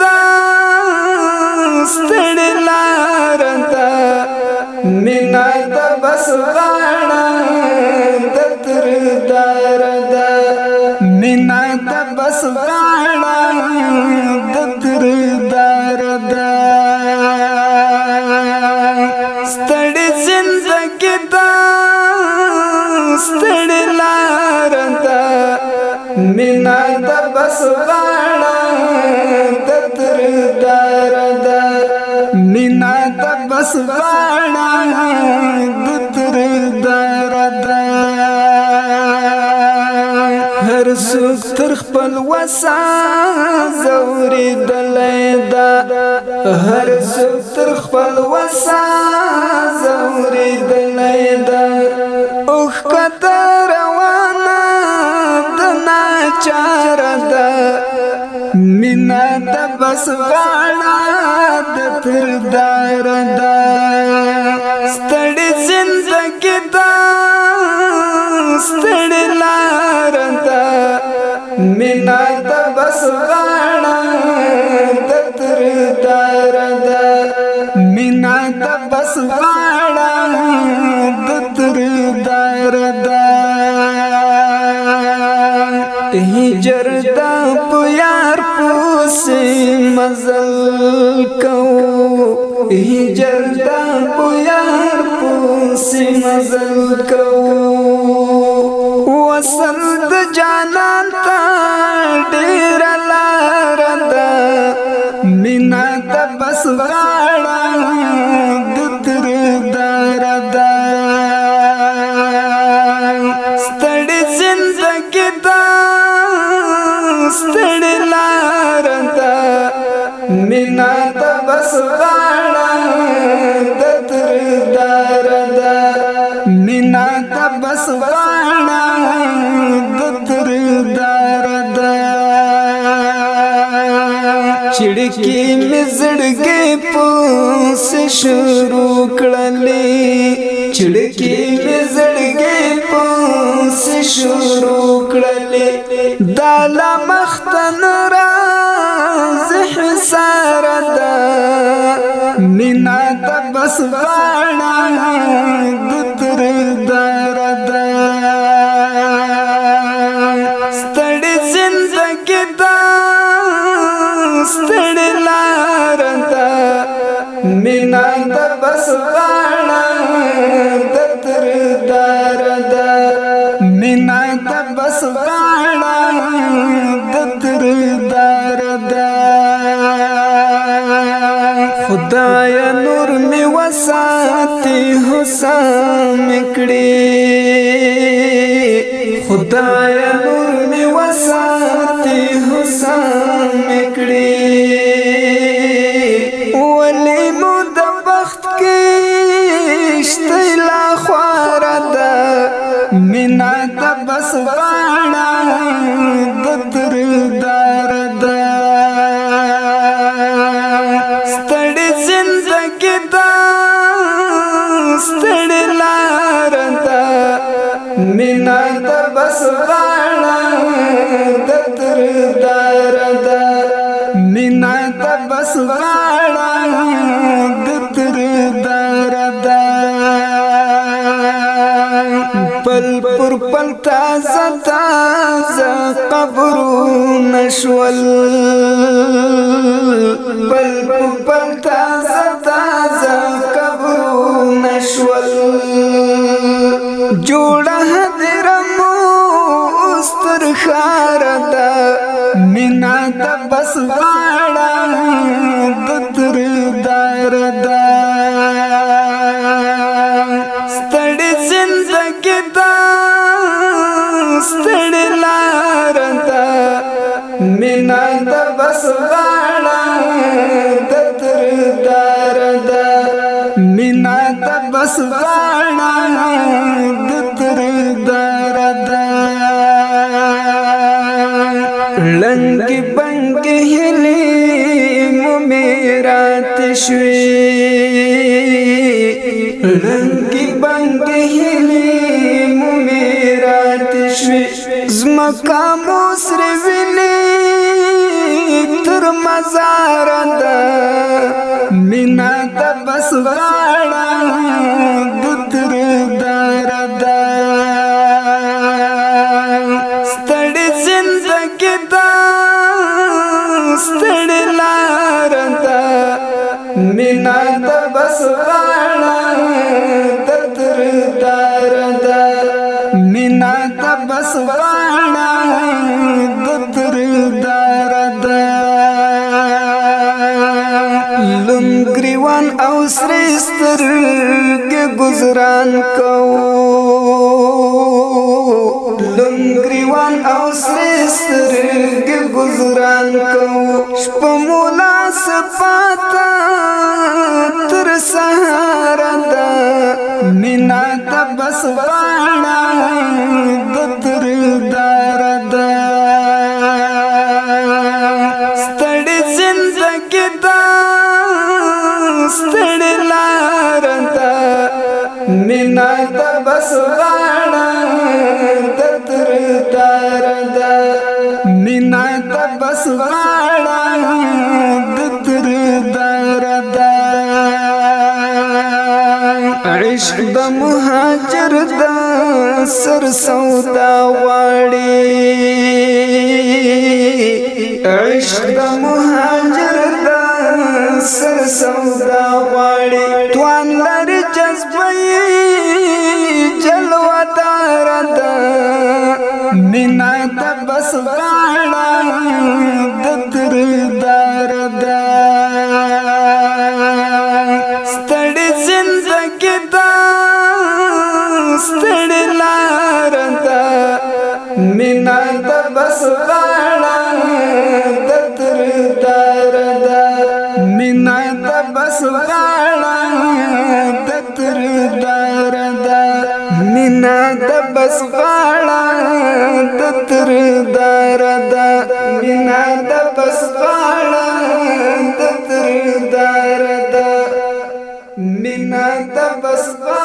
دا ستړي لار دا مینا د بس غاړه د تر دار دا مینا د بس غاړه مینا د بس رانا تتر درد مینا د بس رانا تتر درد هر څوک خپل وسا زوري دلیدا هر څوک تر خپل وسا زوري دلیدا اوخ کتر مینا د بس غاړه د تر دار دا ستړي زندګي دا ستړي لار دا مینا د بس غاړه د تر دار دا مینا د مزل کو وصل د جانان ته ډیر لار ده مینا ته بس غاړه باڼه د تر دار د چړکی مزړګې پوس شروع کړلې چړکی مزړګې پوس شروع کړلې دال مختن را زح سرد مینا تبس باڼه د بس غاړه د تر درد مینا د بس غاړه د تر درد خدای نور می وساتي حسام کړي خدای نور می وساتي حسام کړي دار دا مینا تا بس غاڑا دتر دار دا پل پر پل تازه تازه قبرو نشول پل پر پل تازه تازه قبرو نشول جوړه درمو استر خاردا منا تبس واړه دتر دار دا ستړ زندګي دا ستړ لار دا منا تبس واړه دتر دار دا منا تبس واړه مکه موسر ویني تر مزار د مینا د بس غاړه د تر دار د ستړ زندګي دا ستړ لار د مینا د بس غاړه د تر دار د مینا د بس غاړه گزران کو لنگریوان او سرسترگ گزران کو شپ مولا سپاتا تر سهارا دا منا دا بس بانا دتر دارا ستړي لار ده مینا د بس غاړه د تر تر د مینا د بس غاړه د تر تر د عشق د مهاجر د سر سودا واړي عشق د مهاجر د پسپاړه د تر دار د مینا د پسپاړه